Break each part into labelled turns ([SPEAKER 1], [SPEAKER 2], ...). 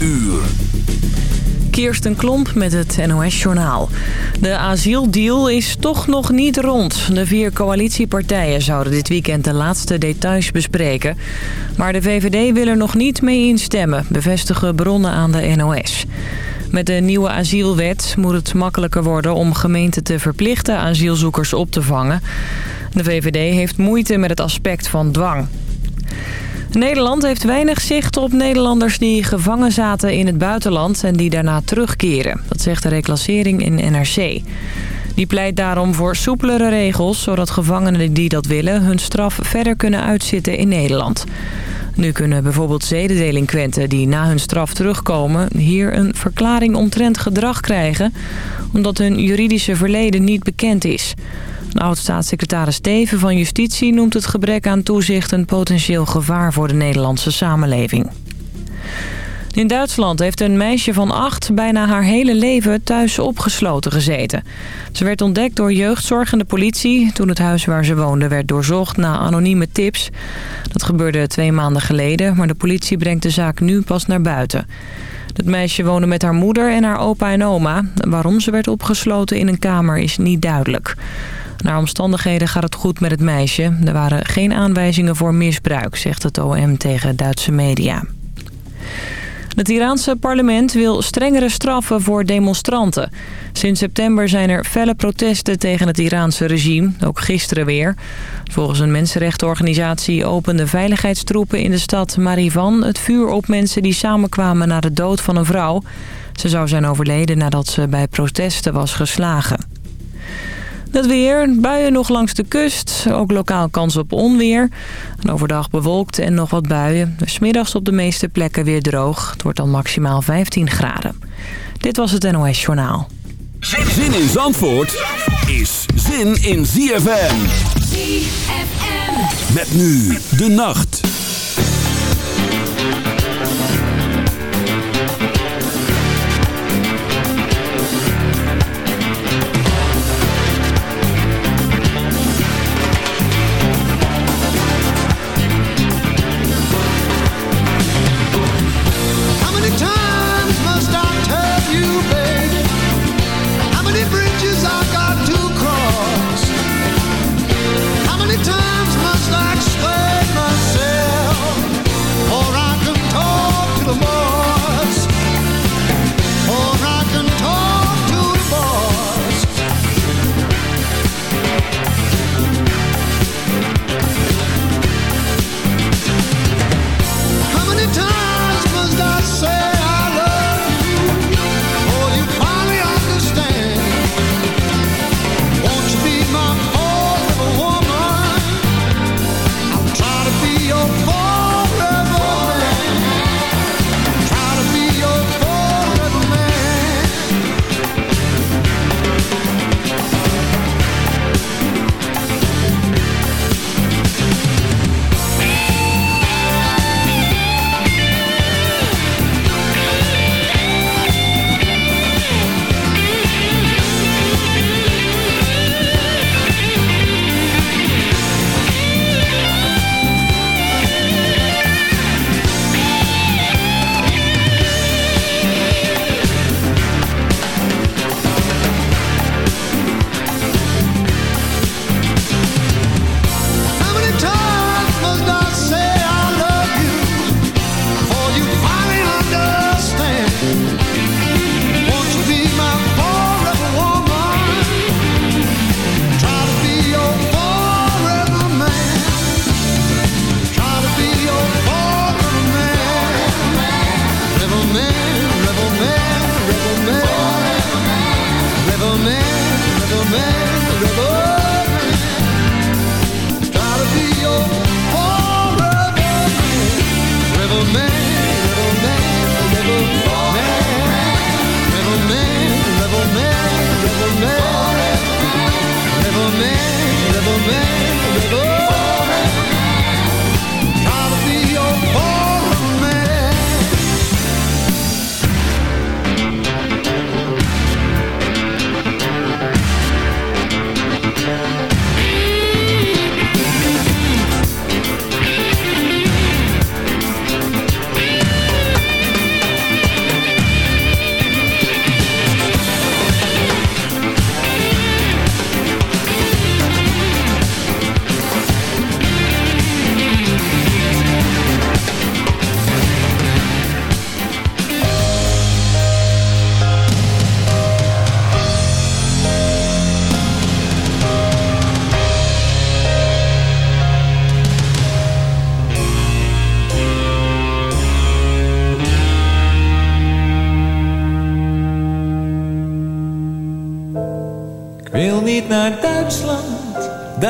[SPEAKER 1] uur.
[SPEAKER 2] Kirsten Klomp met het NOS-journaal. De asieldeal is toch nog niet rond. De vier coalitiepartijen zouden dit weekend de laatste details bespreken. Maar de VVD wil er nog niet mee instemmen, bevestigen bronnen aan de NOS. Met de nieuwe asielwet moet het makkelijker worden om gemeenten te verplichten asielzoekers op te vangen. De VVD heeft moeite met het aspect van dwang. Nederland heeft weinig zicht op Nederlanders die gevangen zaten in het buitenland en die daarna terugkeren. Dat zegt de reclassering in NRC. Die pleit daarom voor soepelere regels, zodat gevangenen die dat willen hun straf verder kunnen uitzitten in Nederland. Nu kunnen bijvoorbeeld zedendelinquenten die na hun straf terugkomen... hier een verklaring omtrent gedrag krijgen... omdat hun juridische verleden niet bekend is. Oud-staatssecretaris Steven van Justitie noemt het gebrek aan toezicht... een potentieel gevaar voor de Nederlandse samenleving. In Duitsland heeft een meisje van acht bijna haar hele leven thuis opgesloten gezeten. Ze werd ontdekt door jeugdzorg en de politie toen het huis waar ze woonde werd doorzocht na anonieme tips. Dat gebeurde twee maanden geleden, maar de politie brengt de zaak nu pas naar buiten. Het meisje woonde met haar moeder en haar opa en oma. Waarom ze werd opgesloten in een kamer is niet duidelijk. Naar omstandigheden gaat het goed met het meisje. Er waren geen aanwijzingen voor misbruik, zegt het OM tegen Duitse media. Het Iraanse parlement wil strengere straffen voor demonstranten. Sinds september zijn er felle protesten tegen het Iraanse regime, ook gisteren weer. Volgens een mensenrechtenorganisatie openden veiligheidstroepen in de stad Marivan... het vuur op mensen die samenkwamen na de dood van een vrouw. Ze zou zijn overleden nadat ze bij protesten was geslagen. Het weer, buien nog langs de kust. Ook lokaal kans op onweer. En overdag bewolkt en nog wat buien. Smiddags op de meeste plekken weer droog. Het wordt dan maximaal 15 graden. Dit was het NOS Journaal.
[SPEAKER 1] Zin in Zandvoort is zin in ZFM.
[SPEAKER 3] ZFM.
[SPEAKER 1] Met nu de nacht.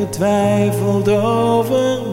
[SPEAKER 3] getwijfeld over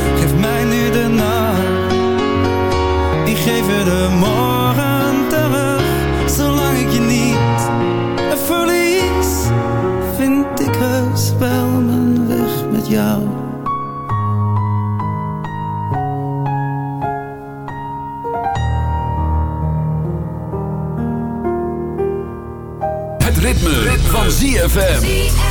[SPEAKER 4] Morgen terug. Zolang ik je niet verlies, vind ik heus wel mijn weg met jou.
[SPEAKER 1] Het ritme, ritme. van ZFM.